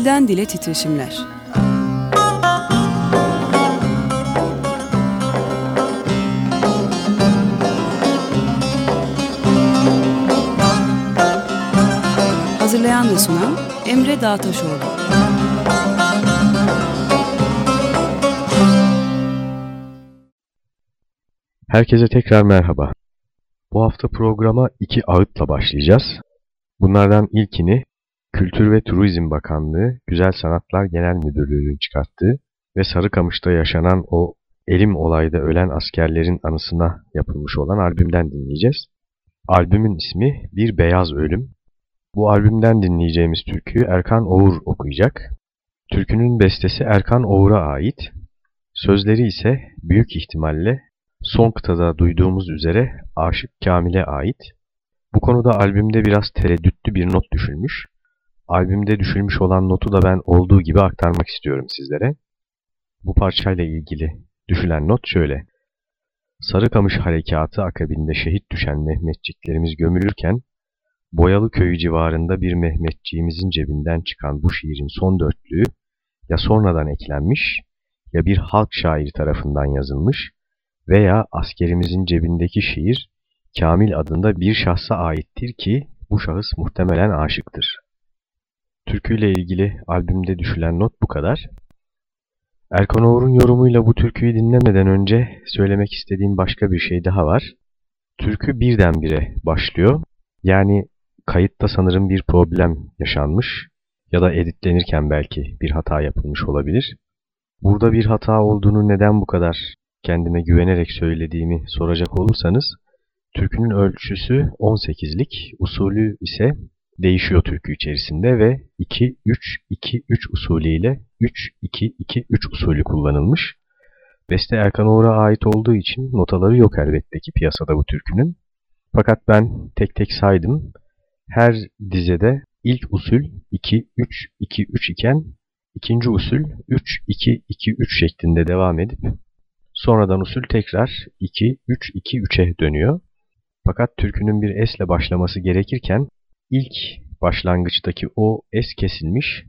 Dilden Dile Titreşimler Hazırlayan ve sunan Emre Dağtaşoğlu Herkese tekrar merhaba. Bu hafta programa iki ağıtla başlayacağız. Bunlardan ilkini Kültür ve Turizm Bakanlığı Güzel Sanatlar Genel Müdürlüğü'nün çıkarttığı ve Sarıkamış'ta yaşanan o elim olayda ölen askerlerin anısına yapılmış olan albümden dinleyeceğiz. Albümün ismi Bir Beyaz Ölüm. Bu albümden dinleyeceğimiz türküyü Erkan Oğur okuyacak. Türkünün bestesi Erkan Oğur'a ait. Sözleri ise büyük ihtimalle son kıtada duyduğumuz üzere Aşık Kamil'e ait. Bu konuda albümde biraz tereddütlü bir not düşülmüş. Albümde düşülmüş olan notu da ben olduğu gibi aktarmak istiyorum sizlere. Bu parçayla ilgili düşülen not şöyle. Sarıkamış harekatı akabinde şehit düşen Mehmetçiklerimiz gömülürken, Boyalı köyü civarında bir Mehmetçiğimizin cebinden çıkan bu şiirin son dörtlüğü ya sonradan eklenmiş ya bir halk şairi tarafından yazılmış veya askerimizin cebindeki şiir Kamil adında bir şahsa aittir ki bu şahıs muhtemelen aşıktır. Türküyle ilgili albümde düşülen not bu kadar. Erkan Oğur'un yorumuyla bu türküyü dinlemeden önce söylemek istediğim başka bir şey daha var. Türkü birdenbire başlıyor. Yani kayıtta sanırım bir problem yaşanmış ya da editlenirken belki bir hata yapılmış olabilir. Burada bir hata olduğunu neden bu kadar kendime güvenerek söylediğimi soracak olursanız, türkünün ölçüsü 18'lik, usulü ise değişiyor türkü içerisinde ve 2-3-2-3 usulüyle 3-2-2-3 usulü kullanılmış. Beste Erkan Oğur'a ait olduğu için notaları yok elbette ki piyasada bu türkünün. Fakat ben tek tek saydım. Her dizede ilk usul 2-3-2-3 iken ikinci usul 3-2-2-3 şeklinde devam edip sonradan usul tekrar 2-3-2-3'e dönüyor. Fakat türkünün bir esle başlaması gerekirken ilk başlangıçtaki o es kesilmiş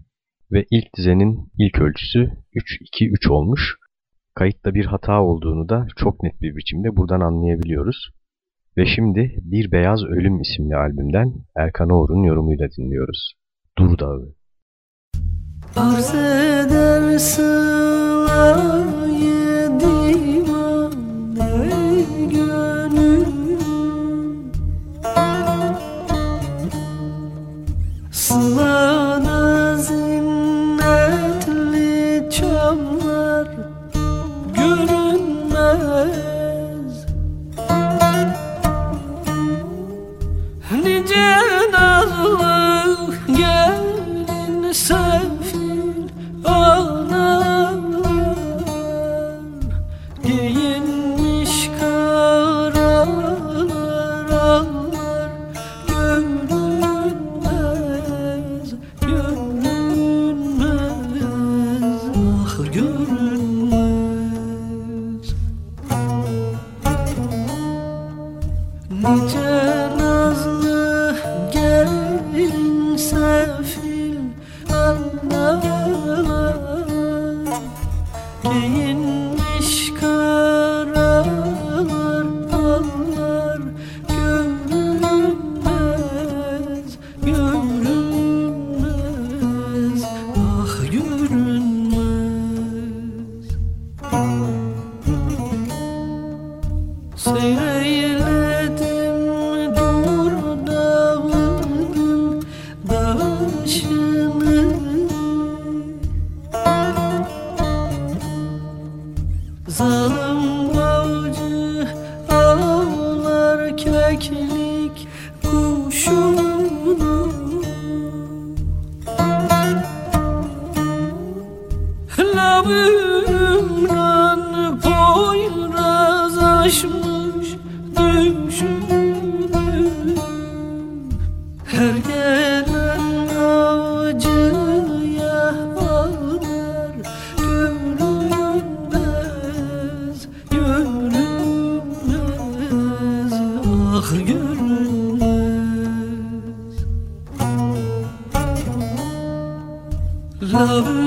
ve ilk dizenin ilk ölçüsü 3-2-3 olmuş. Kayıtta bir hata olduğunu da çok net bir biçimde buradan anlayabiliyoruz. Ve şimdi Bir Beyaz Ölüm isimli albümden Erkan Oğur'un yorumuyla dinliyoruz. Dur Dağı. Arz eder sılayı divane Ah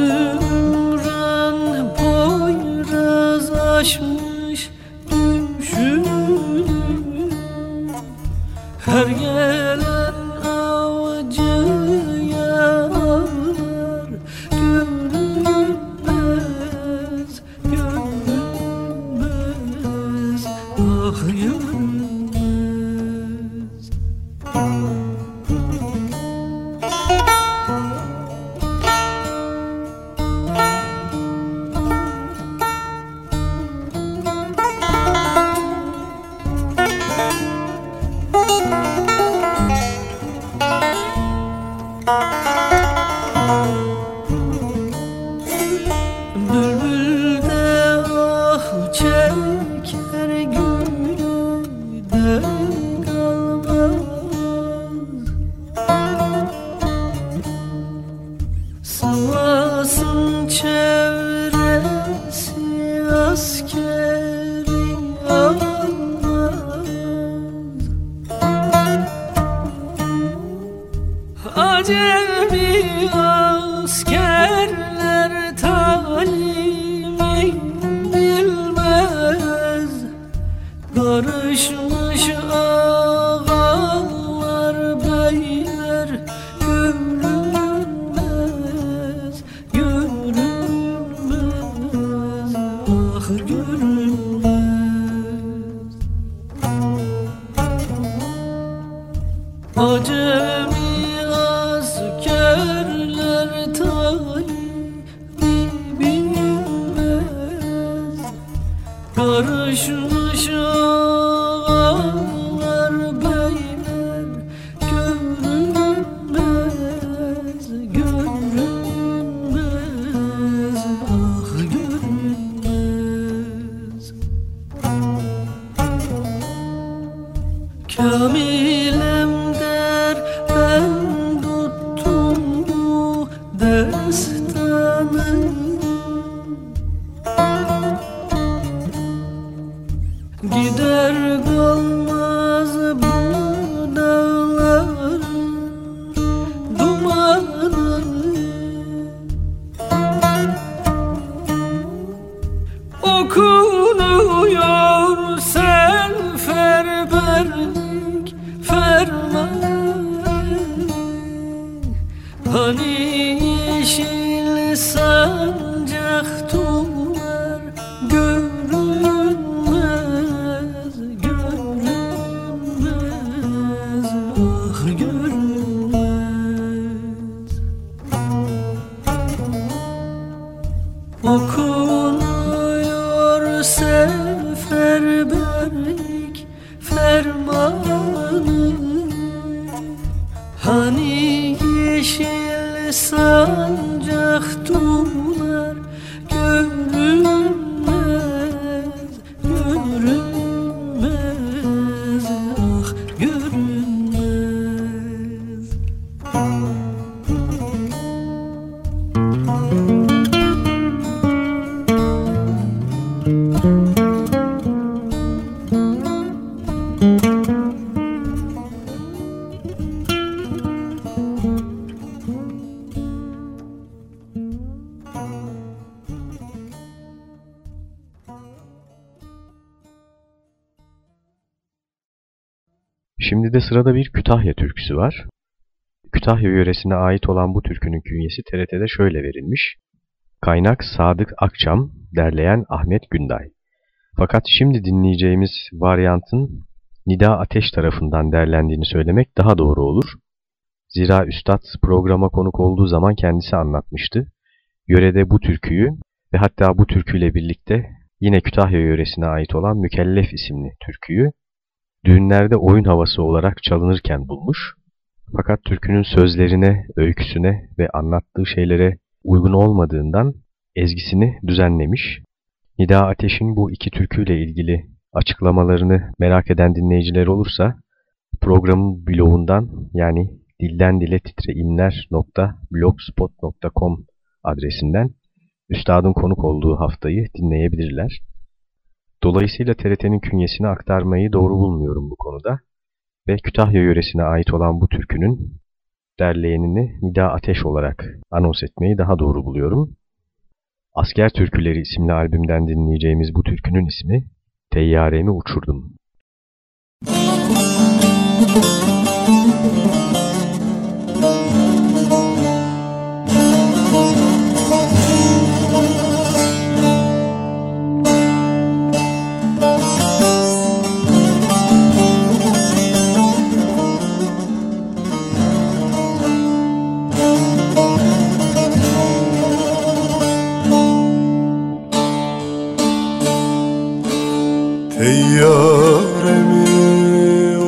sırada bir Kütahya türküsü var. Kütahya yöresine ait olan bu türkünün künyesi TRT'de şöyle verilmiş. Kaynak Sadık Akçam, derleyen Ahmet Günday. Fakat şimdi dinleyeceğimiz varyantın Nida Ateş tarafından derlendiğini söylemek daha doğru olur. Zira Üstad programa konuk olduğu zaman kendisi anlatmıştı. Yörede bu türküyü ve hatta bu türküyle birlikte yine Kütahya yöresine ait olan Mükellef isimli türküyü düğünlerde oyun havası olarak çalınırken bulmuş. Fakat türkünün sözlerine, öyküsüne ve anlattığı şeylere uygun olmadığından ezgisini düzenlemiş. Nida Ateş'in bu iki türküyle ilgili açıklamalarını merak eden dinleyiciler olursa programın blogundan yani dilden dile titreinler.blogspot.com adresinden üstadın konuk olduğu haftayı dinleyebilirler. Dolayısıyla TRT'nin künyesini aktarmayı doğru bulmuyorum bu konuda ve Kütahya yöresine ait olan bu türkünün derleyenini Nida Ateş olarak anons etmeyi daha doğru buluyorum. Asker Türküleri isimli albümden dinleyeceğimiz bu türkünün ismi Teyyaremi Uçurdum. Müzik Ey yaremi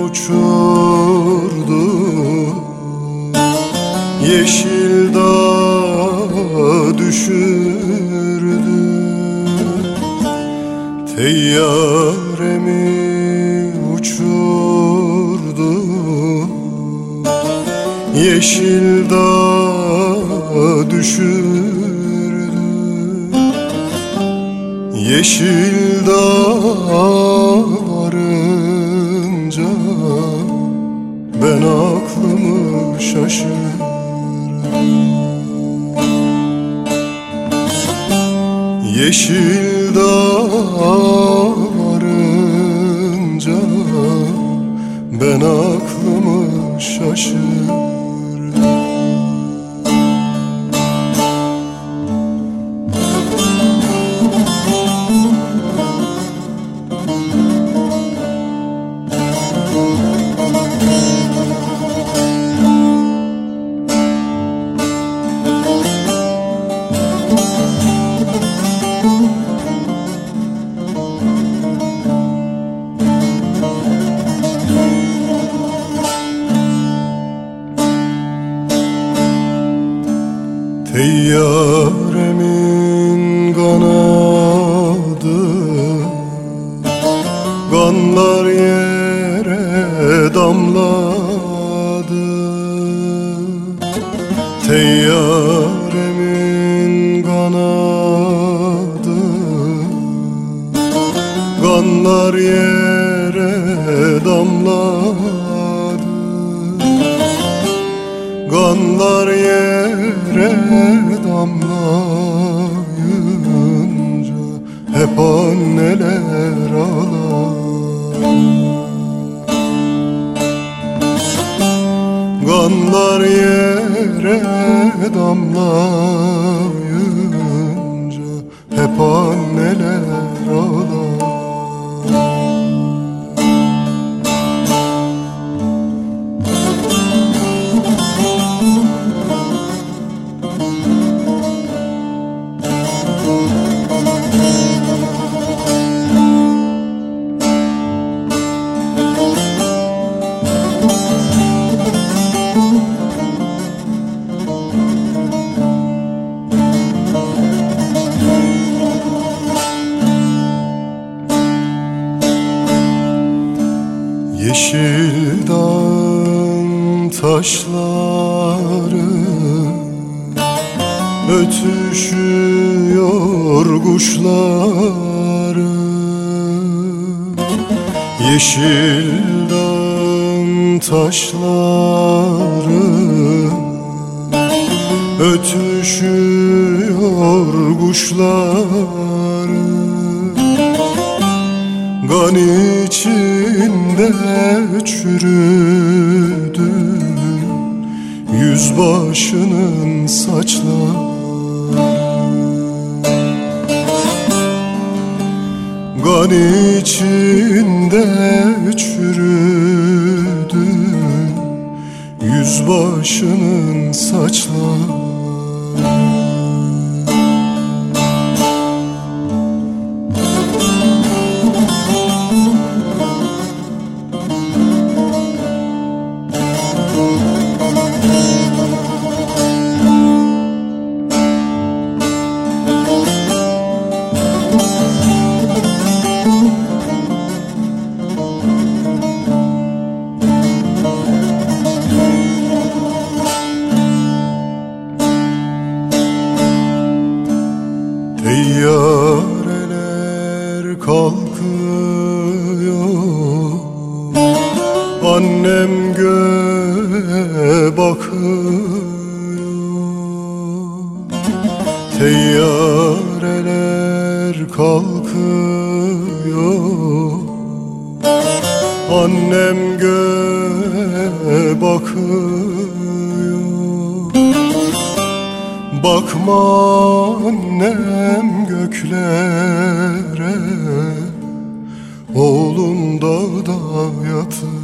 uçurdu. Yeşil dağa düşürdü. Teyyaremi uçurdu. Yeşil dağa düşürdü. Yeşil dağa varınca Ben aklımı şaşırdım Yeşil dağa Oh. Yeşil dağın taşları Ötüşüyor kuşları. Gan içinde çürüdü yüzbaşının saçları Gan içinde çürüdü. Yüzbaşının saçları göklere Oğlum dağda yatır.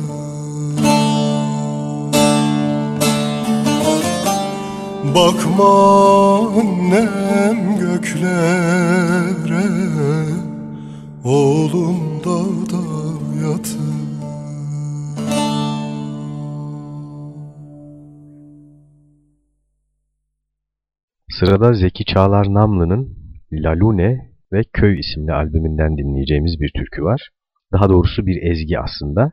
Bakma annem göklere Oğlum dağda yatır. Sırada Zeki Çağlar Namlı'nın Lalune ve Köy isimli albümünden dinleyeceğimiz bir türkü var. Daha doğrusu bir ezgi aslında.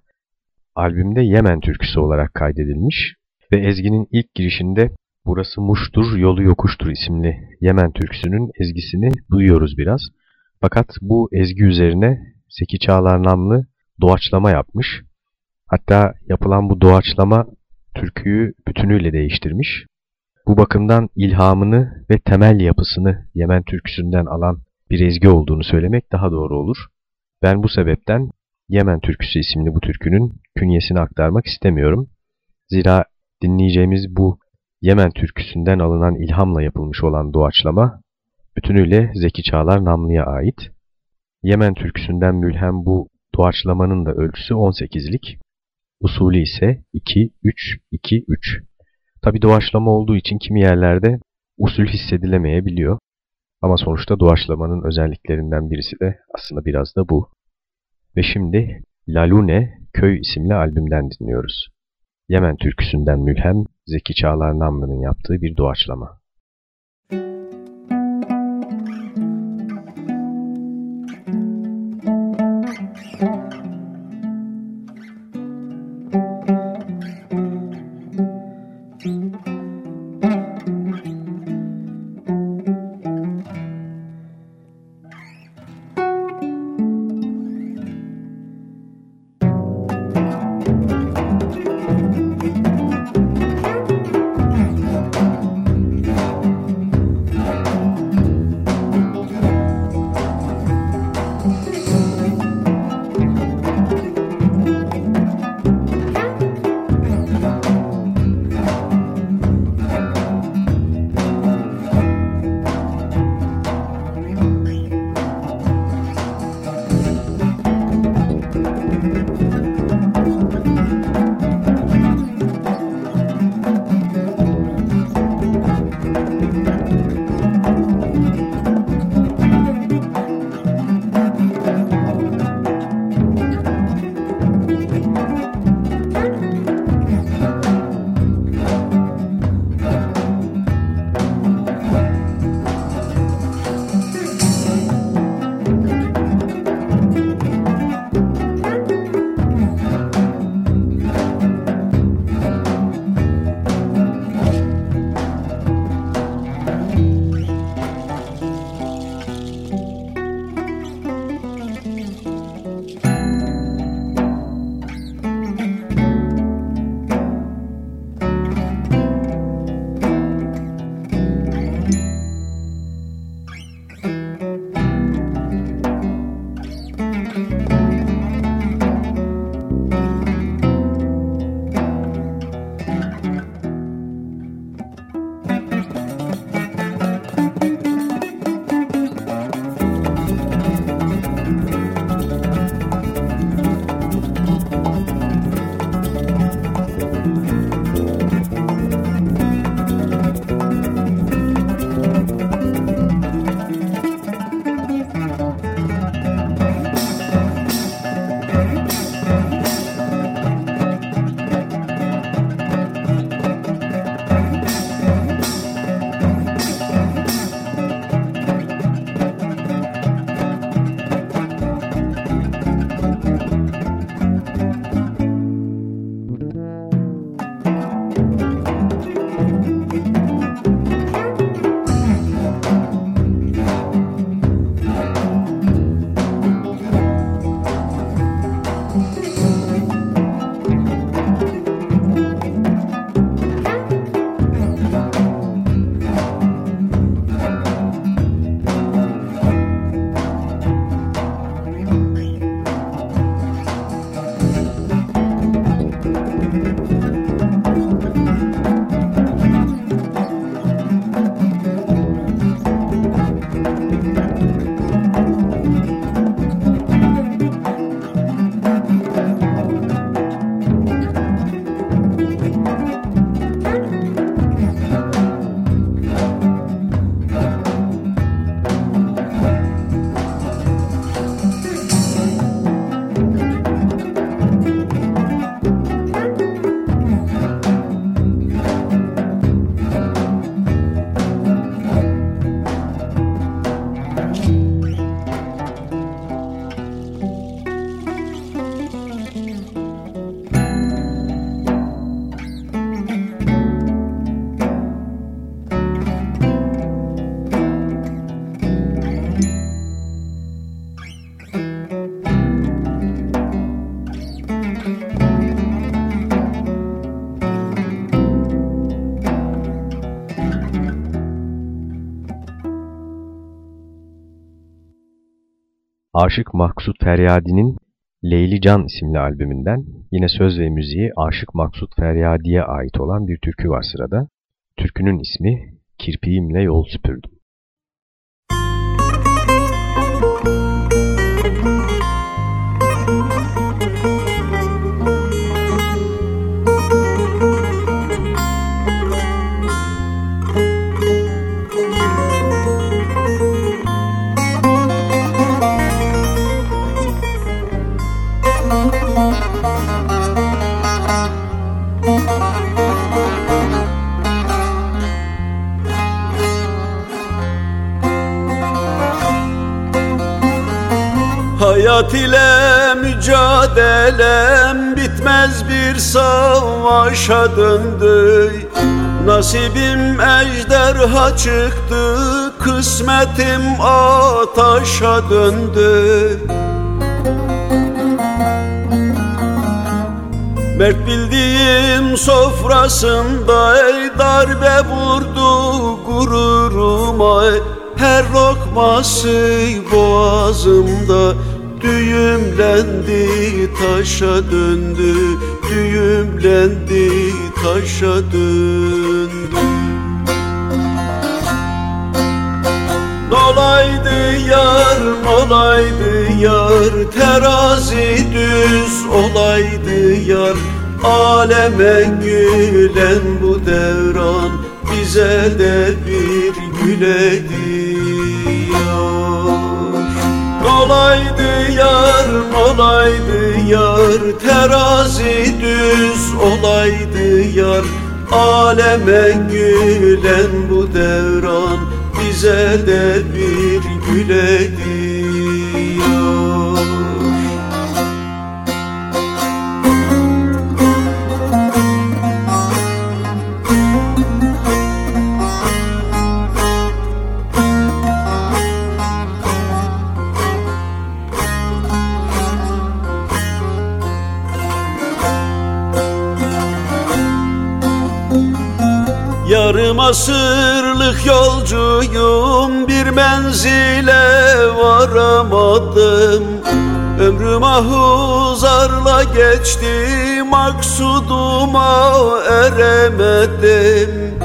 Albümde Yemen türküsü olarak kaydedilmiş ve ezginin ilk girişinde Burası Muş'tur, Yolu Yokuştur isimli Yemen türküsünün ezgisini duyuyoruz biraz. Fakat bu ezgi üzerine Zeki Çağlar Namlı doğaçlama yapmış. Hatta yapılan bu doğaçlama türküyü bütünüyle değiştirmiş. Bu bakımdan ilhamını ve temel yapısını Yemen türküsünden alan bir ezgi olduğunu söylemek daha doğru olur. Ben bu sebepten Yemen türküsü isimli bu türkünün künyesini aktarmak istemiyorum. Zira dinleyeceğimiz bu Yemen türküsünden alınan ilhamla yapılmış olan doğaçlama bütünüyle Zeki Çağlar Namlı'ya ait. Yemen türküsünden mülhem bu doğaçlamanın da ölçüsü 18'lik, usulü ise 2-3-2-3. Tabi doğaçlama olduğu için kimi yerlerde usul hissedilemeyebiliyor. Ama sonuçta doğaçlamanın özelliklerinden birisi de aslında biraz da bu. Ve şimdi Lalune Köy isimli albümden dinliyoruz. Yemen türküsünden mülhem Zeki Çağlar Namlı'nın yaptığı bir doğaçlama. Aşık Maksut Feryadi'nin Leyli Can isimli albümünden yine söz ve müziği Aşık Maksut Feryadi'ye ait olan bir türkü var sırada. Türkünün ismi Kirpiğimle Yol Süpürdüm. Hayat ile mücadelem bitmez bir savaşa döndü Nasibim ejderha çıktı, kısmetim ataşa döndü Mert bildiğim sofrasında ey darbe vurdu gururuma Her lokması boğazımda Düğümlendi taşa döndü. Düğümlendi taşa döndü. Olaydı yar, olaydı yar. Terazi düz olaydı yar. Aleme gülen bu devran. Bize de bir güleydi Olaydı yar, olaydı yar. Terazi düz olaydı yar. Aleme gülen bu devran Bize de bir güleydi asırlık yolcuyum bir menzile varamadım. Ömrüm ahuzarla geçti maksuduma eremedim.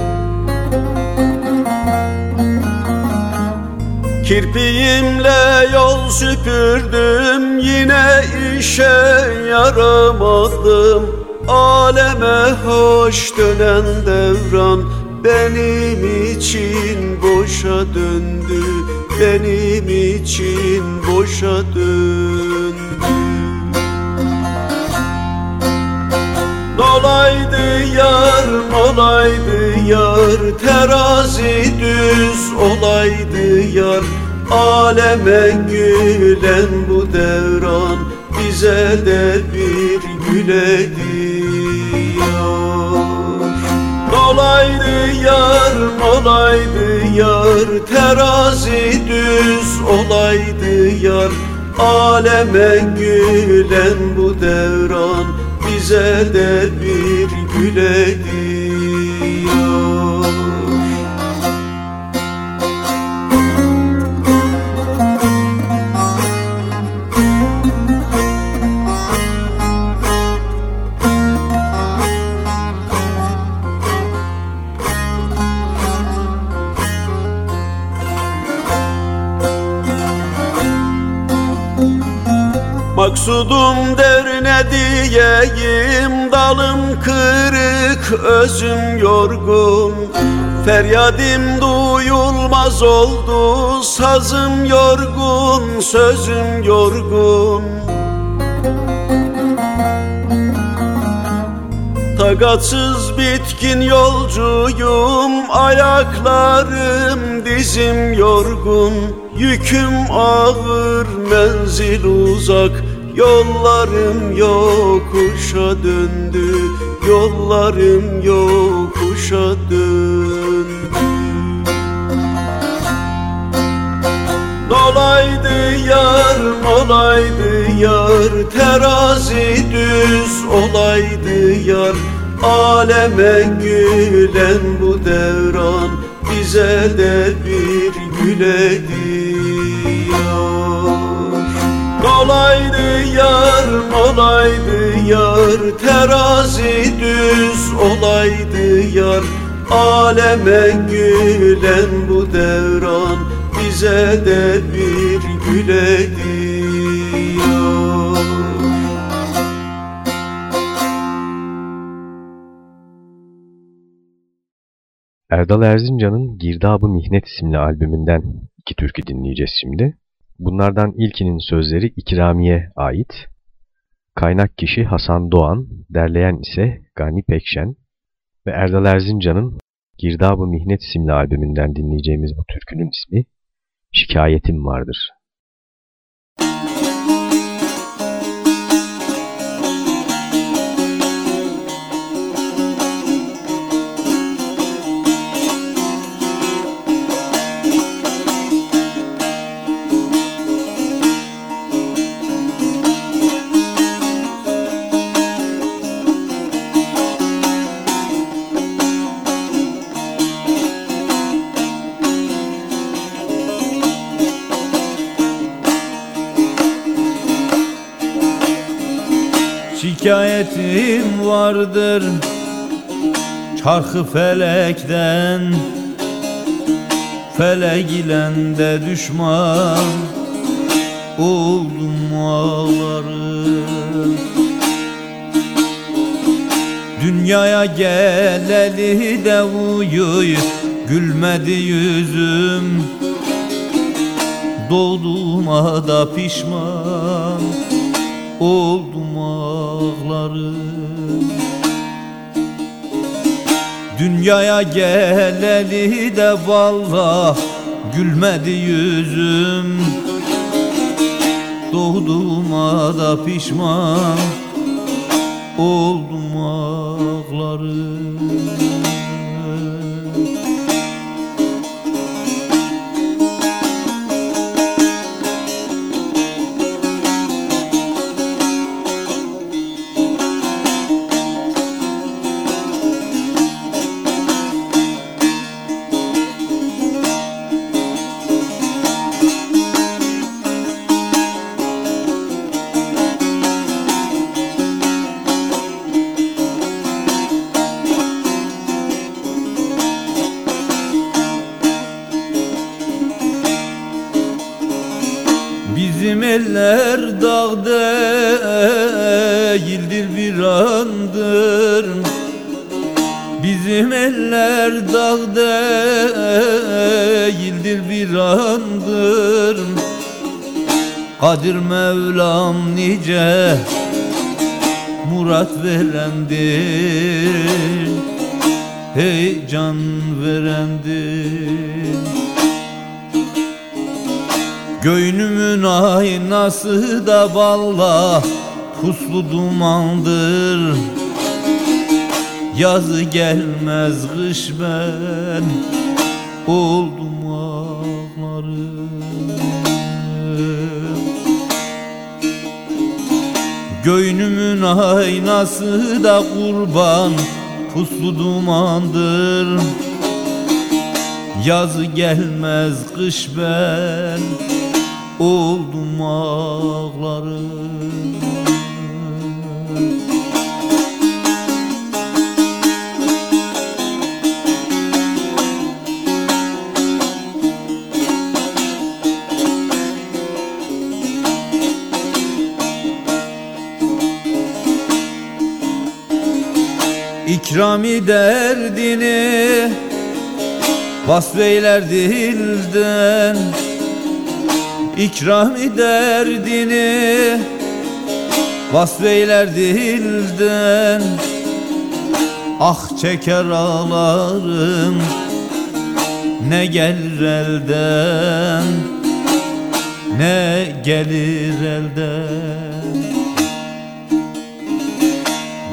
Kirpiğimle yol süpürdüm yine işe yaramadım. Aleme hoş dönen devran benim için boşa döndü Benim için boşa döndü. Olaydı yar, olaydı yar Terazi düz olaydı yar. Aleme gülen bu devran Bize de bir güleydi yar Olaydı yar, olaydı yar. Terazi düz olaydı yar. Aleme gülen bu devran Bize de bir güleydi Maksudum der ne diyeyim? Dalım kırık özüm yorgun. Feryadim duyulmaz oldu Sazım yorgun sözüm yorgun. Takatsız bitkin yolcuyum Ayaklarım dizim yorgun. Yüküm ağır menzil uzak Yollarım yokuşa döndü Yollarım yokuşa döndü. Olaydı yar, olaydı yar Terazi düz olaydı yar. Aleme gülen bu devran Bize de bir güleydi yar olaydı yar olaydı yar. Terazi düz olaydı yar. Aleme gülen bu devran Bize de bir güleydi yar. Erdal Erzincan'ın Girdab-ı Mihnet isimli albümünden iki türkü dinleyeceğiz şimdi. Bunlardan ilkinin sözleri İkrami'ye ait. Kaynak kişi Hasan Doğan, derleyen ise Gani Pekşen ve Erdal Erzincan'ın Girdab-ı Mihnet isimli albümünden dinleyeceğimiz bu türkünün ismi Şikayetim Vardır. Şikayetim vardır. Çarkı felekten Felek ile de düşman oldum ağlarım Dünyaya geleli de uyuy gülmedi yüzüm. Doğduğuma da pişman oldum ağlarım Dünyaya geleli de vallah gülmedi yüzüm. Doğduğuma da pişman oldum ağlarım eller dağda değildir bir andır. Kadir Mevlam nice murat verendir Hey can verendir. Göynümün aynası da valla puslu dumandır Yazı gelmez kış ben oldum ağlarım. Göynümün aynası da kurban puslu dumandır. Yazı gelmez kış ben oldum ağlarım İkrami derdini Vasfeyler dilden İkrami derdini Vasfeyler dilden Ah çeker ağlarım Ne gelir elden Ne gelir elden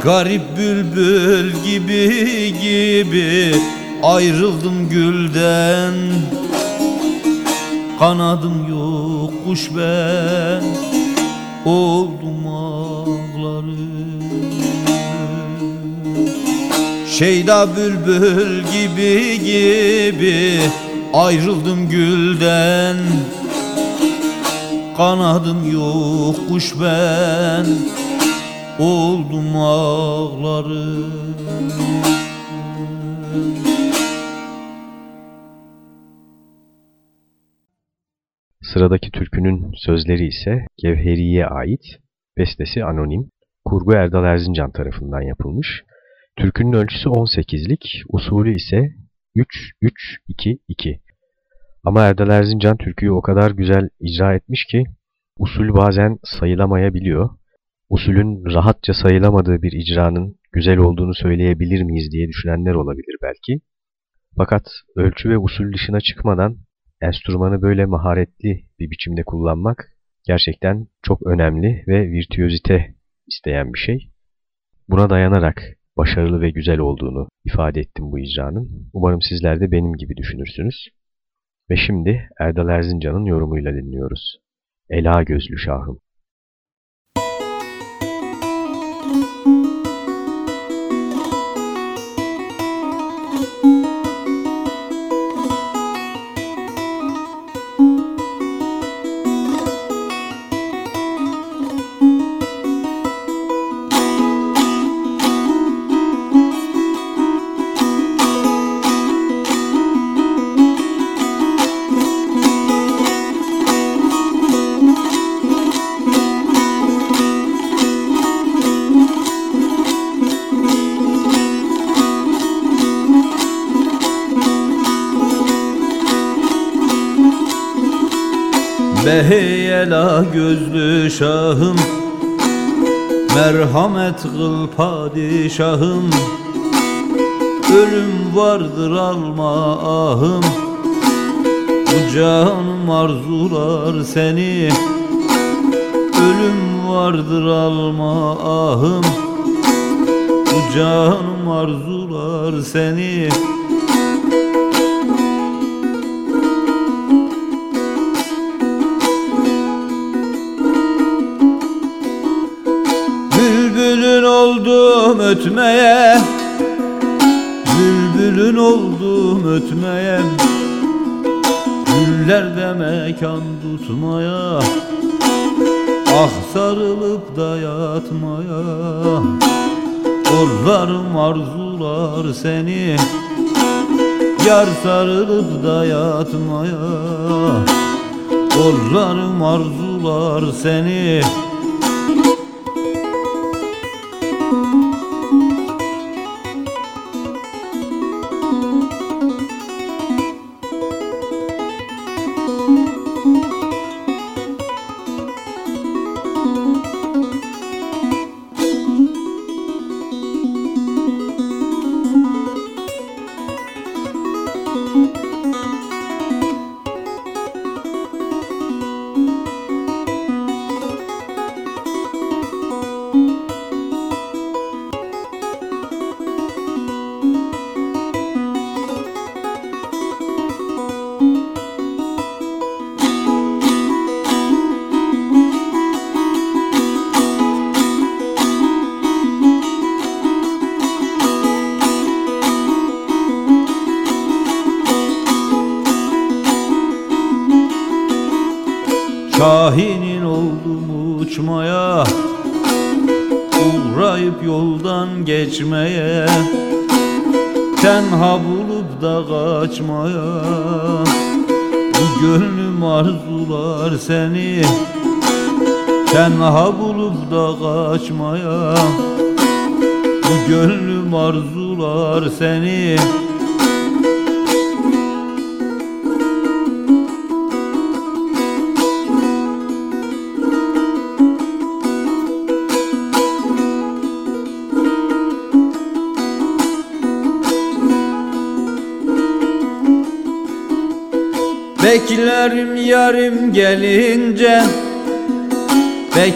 Garip bülbül gibi gibi Ayrıldım gülden. Kanadım yok kuş ben Oldum ağlarım Şeyda bülbül gibi gibi Ayrıldım gülden. Kanadım yok kuş ben Oldum ağlarım Sıradaki türkünün sözleri ise Gevheri'ye ait, bestesi anonim, kurgu Erdal Erzincan tarafından yapılmış. Türkünün ölçüsü 18'lik, usulü ise 3-3-2-2. Ama Erdal Erzincan türküyü o kadar güzel icra etmiş ki, usul bazen sayılamayabiliyor. Usulün rahatça sayılamadığı bir icranın güzel olduğunu söyleyebilir miyiz diye düşünenler olabilir belki. Fakat ölçü ve usul dışına çıkmadan enstrümanı böyle maharetli bir biçimde kullanmak gerçekten çok önemli ve virtüözite isteyen bir şey. Buna dayanarak başarılı ve güzel olduğunu ifade ettim bu icranın. Umarım sizler de benim gibi düşünürsünüz. Ve şimdi Erdal Erzincan'ın yorumuyla dinliyoruz. Ela gözlü şahım. Beheyela gözlü şahım Merhamet kıl padişahım. Ölüm vardır alma ahım Bu canım arzular seni. Ölüm vardır alma ahım Bu canım arzular seni ötmeye Bülbülün oldum ötmeye Güllerde mekan tutmaya Ah sarılıp da yatmaya Kollarım arzular seni Yar sarılıp da yatmaya Kollarım arzular seni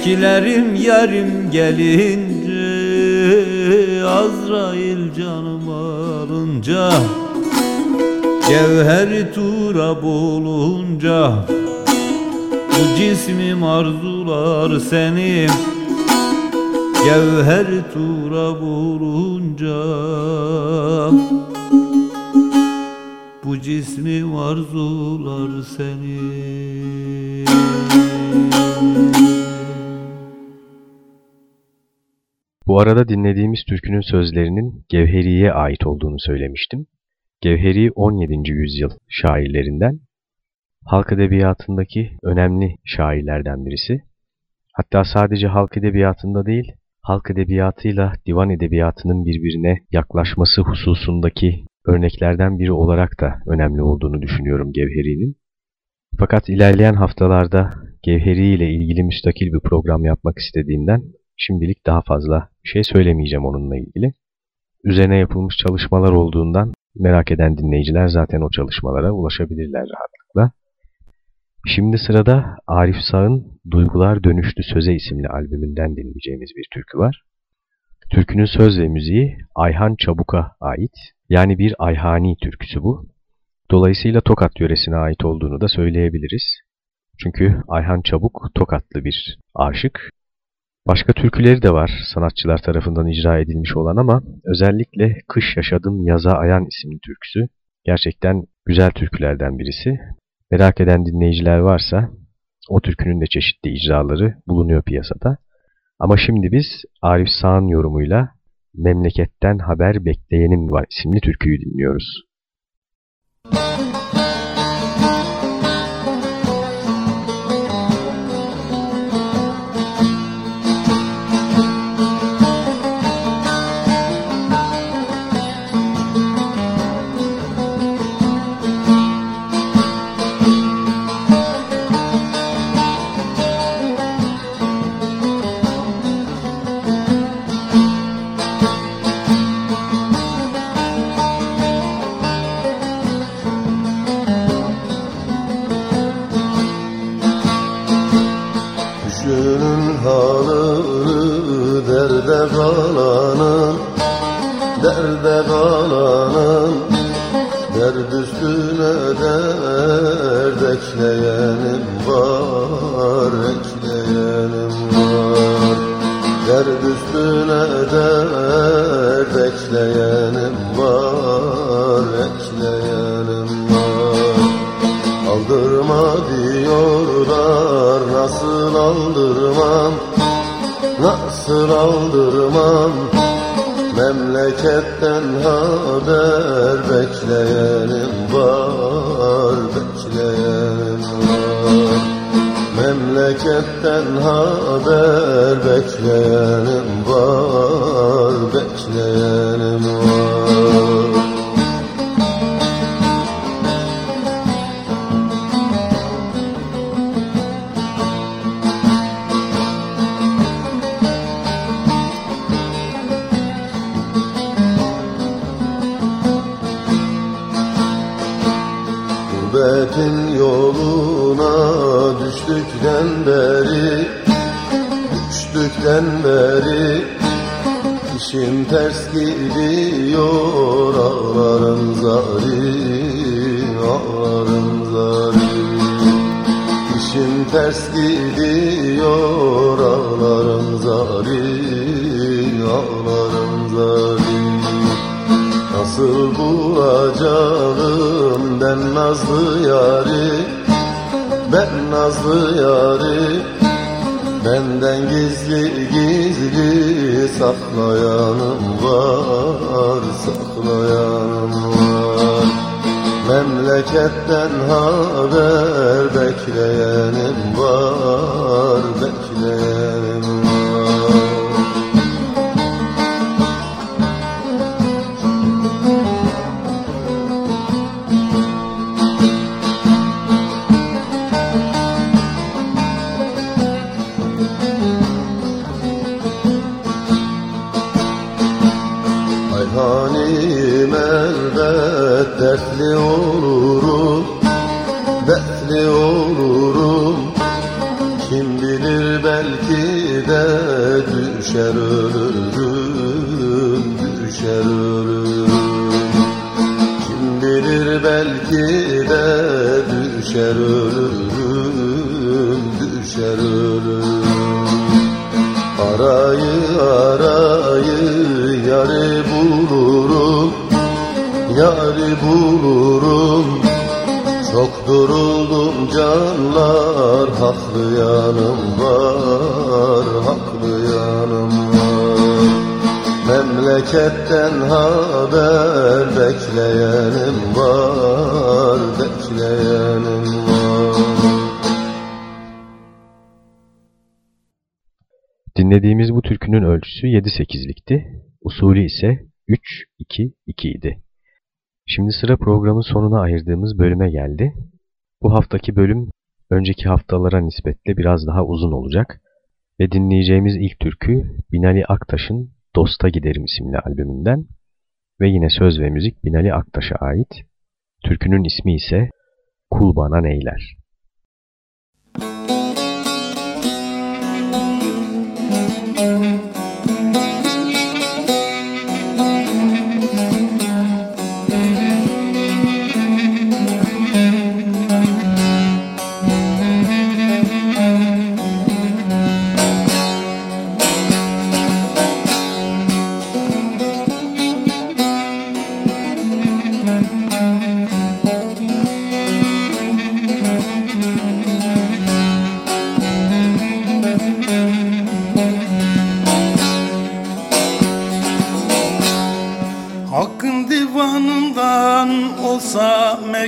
Beklerim yarım gelince Azrail canım alınca Cevheri turab olunca Bu cismim arzular seni Cevheri turab olunca Bu cismim arzular seni Bu arada dinlediğimiz türkünün sözlerinin Gevheri'ye ait olduğunu söylemiştim. Gevheri 17. yüzyıl şairlerinden, halk edebiyatındaki önemli şairlerden birisi. Hatta sadece halk edebiyatında değil, halk edebiyatıyla divan edebiyatının birbirine yaklaşması hususundaki örneklerden biri olarak da önemli olduğunu düşünüyorum Gevheri'nin. Fakat ilerleyen haftalarda Gevheri ile ilgili müstakil bir program yapmak istediğimden şimdilik daha fazla bir şey söylemeyeceğim onunla ilgili. Üzerine yapılmış çalışmalar olduğundan merak eden dinleyiciler zaten o çalışmalara ulaşabilirler rahatlıkla. Şimdi sırada Arif Sağ'ın Duygular Dönüştü Söze isimli albümünden dinleyeceğimiz bir türkü var. Türkünün söz ve müziği Ayhan Çabuk'a ait. Yani bir Ayhani türküsü bu. Dolayısıyla Tokat yöresine ait olduğunu da söyleyebiliriz. Çünkü Ayhan Çabuk Tokatlı bir aşık. Başka türküleri de var sanatçılar tarafından icra edilmiş olan ama özellikle Kış Yaşadım Yaza Ayan isimli türküsü gerçekten güzel türkülerden birisi. Merak eden dinleyiciler varsa o türkünün de çeşitli icraları bulunuyor piyasada. Ama şimdi biz Arif Sağ'ın yorumuyla Memleketten Haber Bekleyenim Var isimli türküyü dinliyoruz. Düşünün İşim ters gidiyor ağlarım zari Ağlarım zari. İşim ters gidiyor ağlarım zari Ağlarım zari. Nasıl bulacağım ben nazlı yari Ben nazlı yari Benden gizli gizli saklayanım var Saklayanım var. Memleketten haber bekleyenim var Yarı bulurum Çok duruldum canlar Haklı yanım var Haklı yanım var memleketten haber bekleyenim var, bekleyenim var. Dinlediğimiz bu türkünün ölçüsü 7-8'likti. Usulü ise 3-2-2 idi. Şimdi sıra programın sonuna ayırdığımız bölüme geldi. Bu haftaki bölüm önceki haftalara nispetle biraz daha uzun olacak ve dinleyeceğimiz ilk türkü Binali Aktaş'ın Dosta Giderim isimli albümünden ve yine söz ve müzik Binali Aktaş'a ait. Türkünün ismi ise Kul Bana Neyler.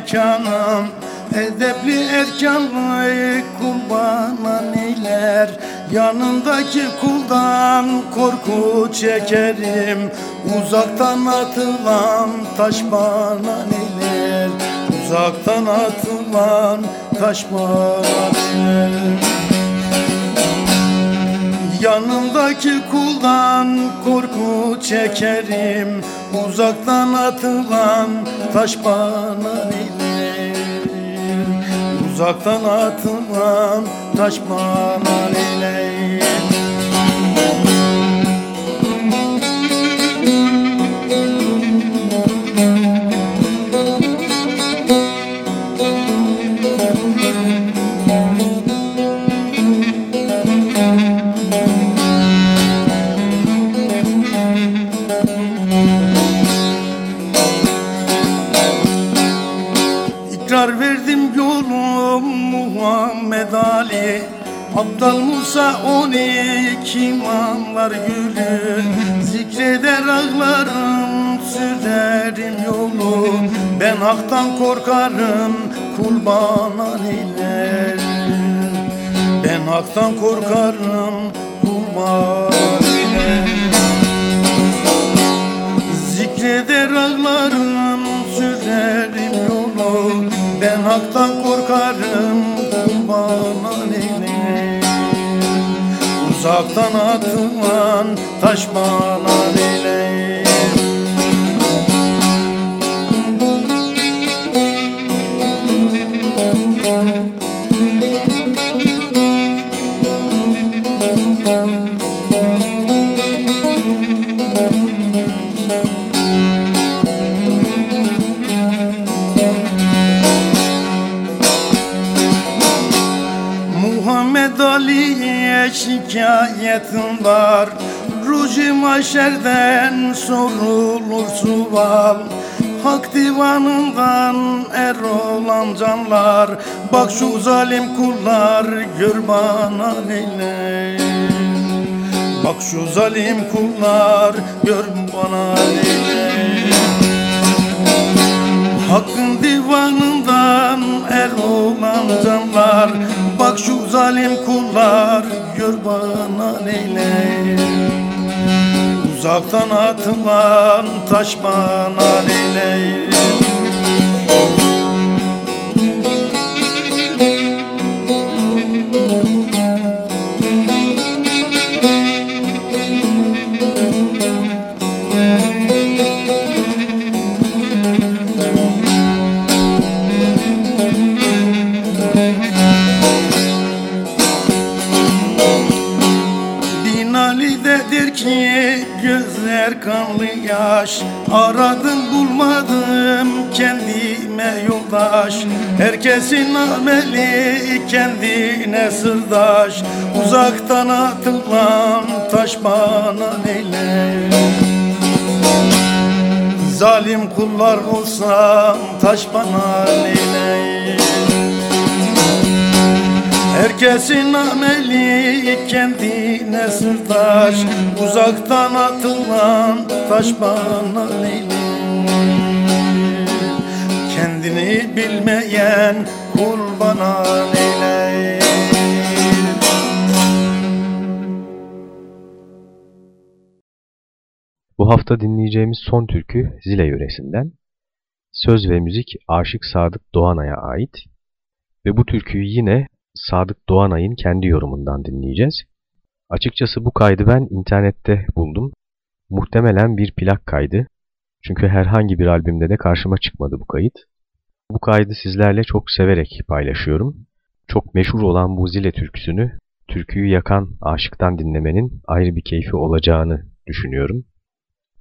Mekanım Edepli erkanlı kurbana neyler Yanındaki kuldan korku çekerim. Uzaktan atılan taş bana neyler Uzaktan atılan taş bana neyler Yanımdaki kuldan korku çekerim. Uzaktan atılan taş bana neyler Uzaktan atılan taş bana neyler Abdal Musa on iki imamlar gülü? Zikreder ağlarım sürerim yolu. Ben haktan korkarım kul bana Ben haktan korkarım kul Zikreder ağlarım sürerim yolu. Ben haktan korkarım neyle Uzaktan atılan taş bana Var Ruji maşerden sorulur sual. Hak divanından er olan canlar. Bak şu zalim kullar gör bana neyle Bak şu zalim kullar gör bana neyle Hakkın divanından er olan canlar Bak şu zalim kullar gör bana neyle Uzaktan atılan taş bana neyle kanlı yaş. Aradım bulmadım kendime yoldaş. Herkesin ameli kendine sırdaş. Uzaktan atılan taş bana neyle? Zalim kullar olsam taş bana neyle Herkesin ameli kendine sırtaş. Uzaktan atılan taş bana leylim Kendini bilmeyen kul bana neyleyim Bu hafta dinleyeceğimiz son türkü Zile yöresinden. Söz ve müzik Aşık Sadık Doğanay'a ait. Ve bu türküyü yine Sadık Doğanay'ın kendi yorumundan dinleyeceğiz. Açıkçası bu kaydı ben internette buldum. Muhtemelen bir plak kaydı. Çünkü herhangi bir albümde de karşıma çıkmadı bu kayıt. Bu kaydı sizlerle çok severek paylaşıyorum. Çok meşhur olan bu zile türküsünü, türküyü yakan aşıktan dinlemenin ayrı bir keyfi olacağını düşünüyorum.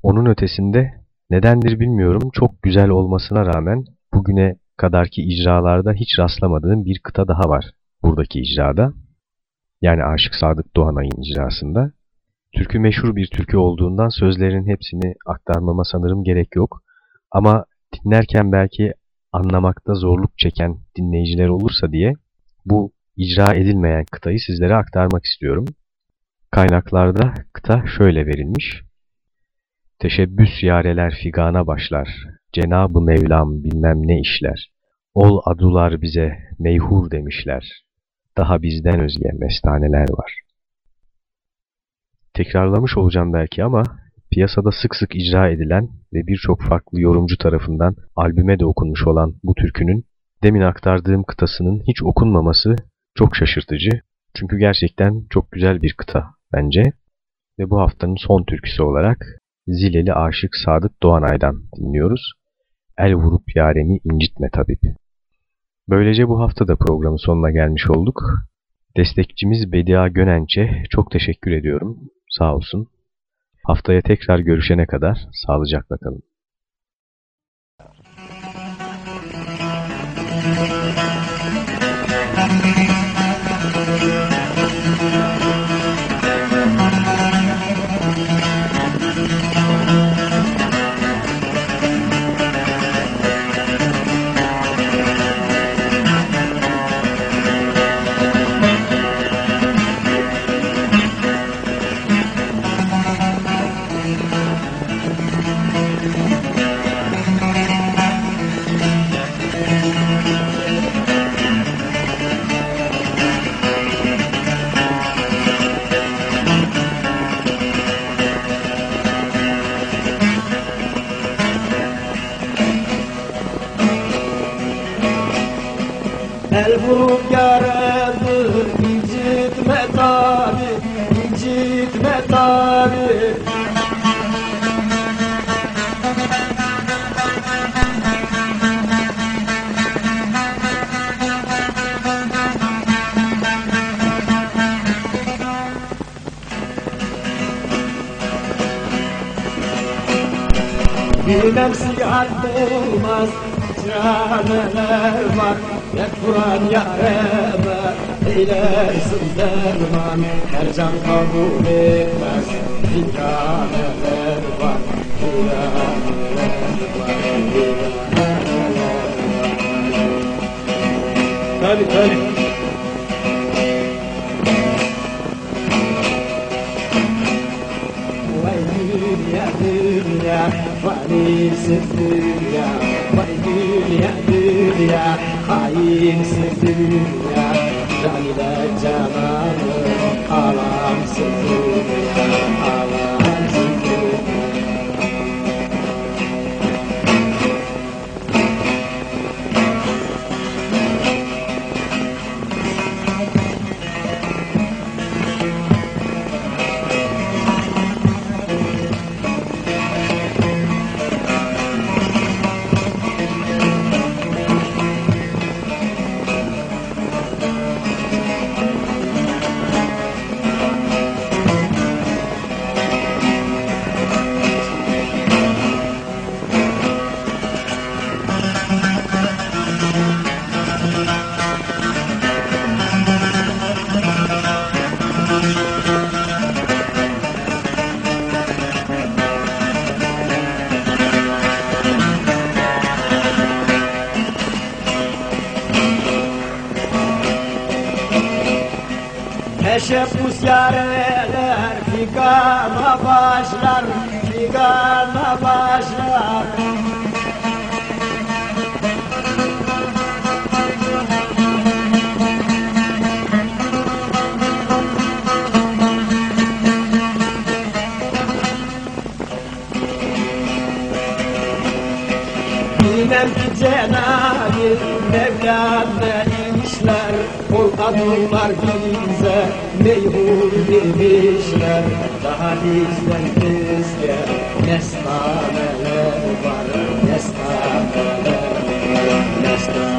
Onun ötesinde nedendir bilmiyorum çok güzel olmasına rağmen bugüne kadarki icralarda hiç rastlamadığım bir kıta daha var buradaki icrada. Yani Aşık Sadık Doğanay'ın icrasında. Türkü meşhur bir türkü olduğundan sözlerin hepsini aktarmama sanırım gerek yok. Ama dinlerken belki anlamakta zorluk çeken dinleyiciler olursa diye bu icra edilmeyen kıtayı sizlere aktarmak istiyorum. Kaynaklarda kıta şöyle verilmiş. Teşebbüs yareler figana başlar, Cenab-ı Mevlam bilmem ne işler. Ol adular bize meyhur demişler, daha bizden özge mestaneler var. Tekrarlamış olacağım belki ama piyasada sık sık icra edilen ve birçok farklı yorumcu tarafından albüme de okunmuş olan bu türkünün demin aktardığım kıtasının hiç okunmaması çok şaşırtıcı. Çünkü gerçekten çok güzel bir kıta bence. Ve bu haftanın son türküsü olarak Zileli Aşık Sadık Doğanay'dan dinliyoruz. El vurup yaremi incitme tabip. Böylece bu hafta da programın sonuna gelmiş olduk. Destekçimiz Bedia Gönenç'e çok teşekkür ediyorum. Sağ olsun. Haftaya tekrar görüşene kadar sağlıcakla kalın. El Ne Kur'an yareme, eylersin derman Her can kabul etmez, caneler var. Caneler var, caneler var Tabii tabii. Vay dünya dünya Fanisiz dünya Hainsiz dünya bize meyhur demişler Daha bizden bizge nestaneler var Nestaneler var Nestaneler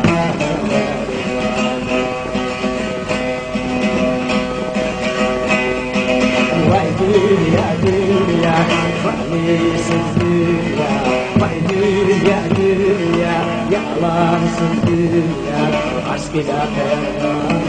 Vay dünya dünya fanisiz dünya Vay dünya dünya yalansız dünya Aşk ile beraber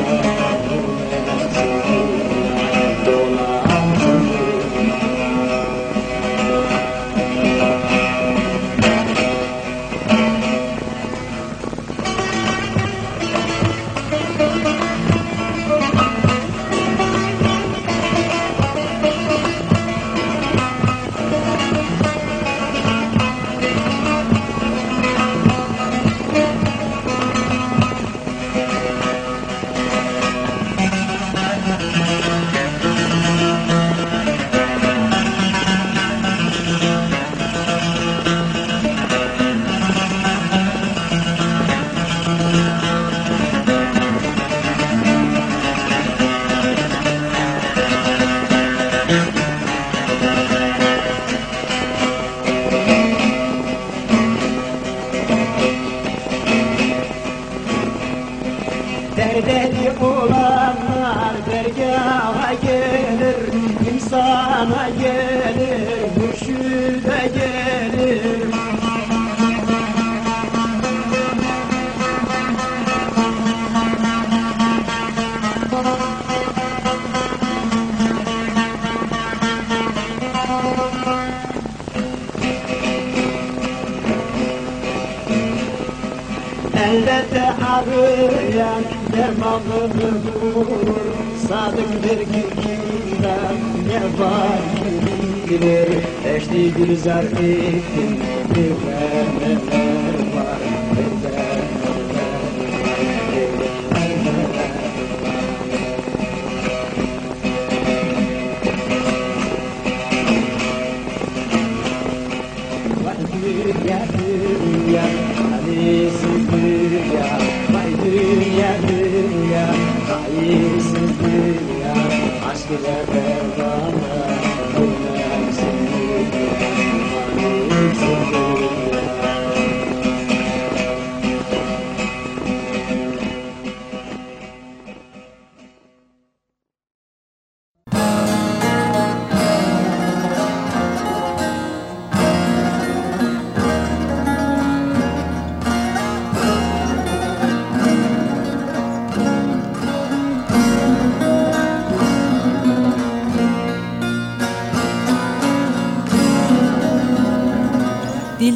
ağrıyan dermanını bulur Sadıktır kimden ne var bilir. Eşli bir zarfetin bir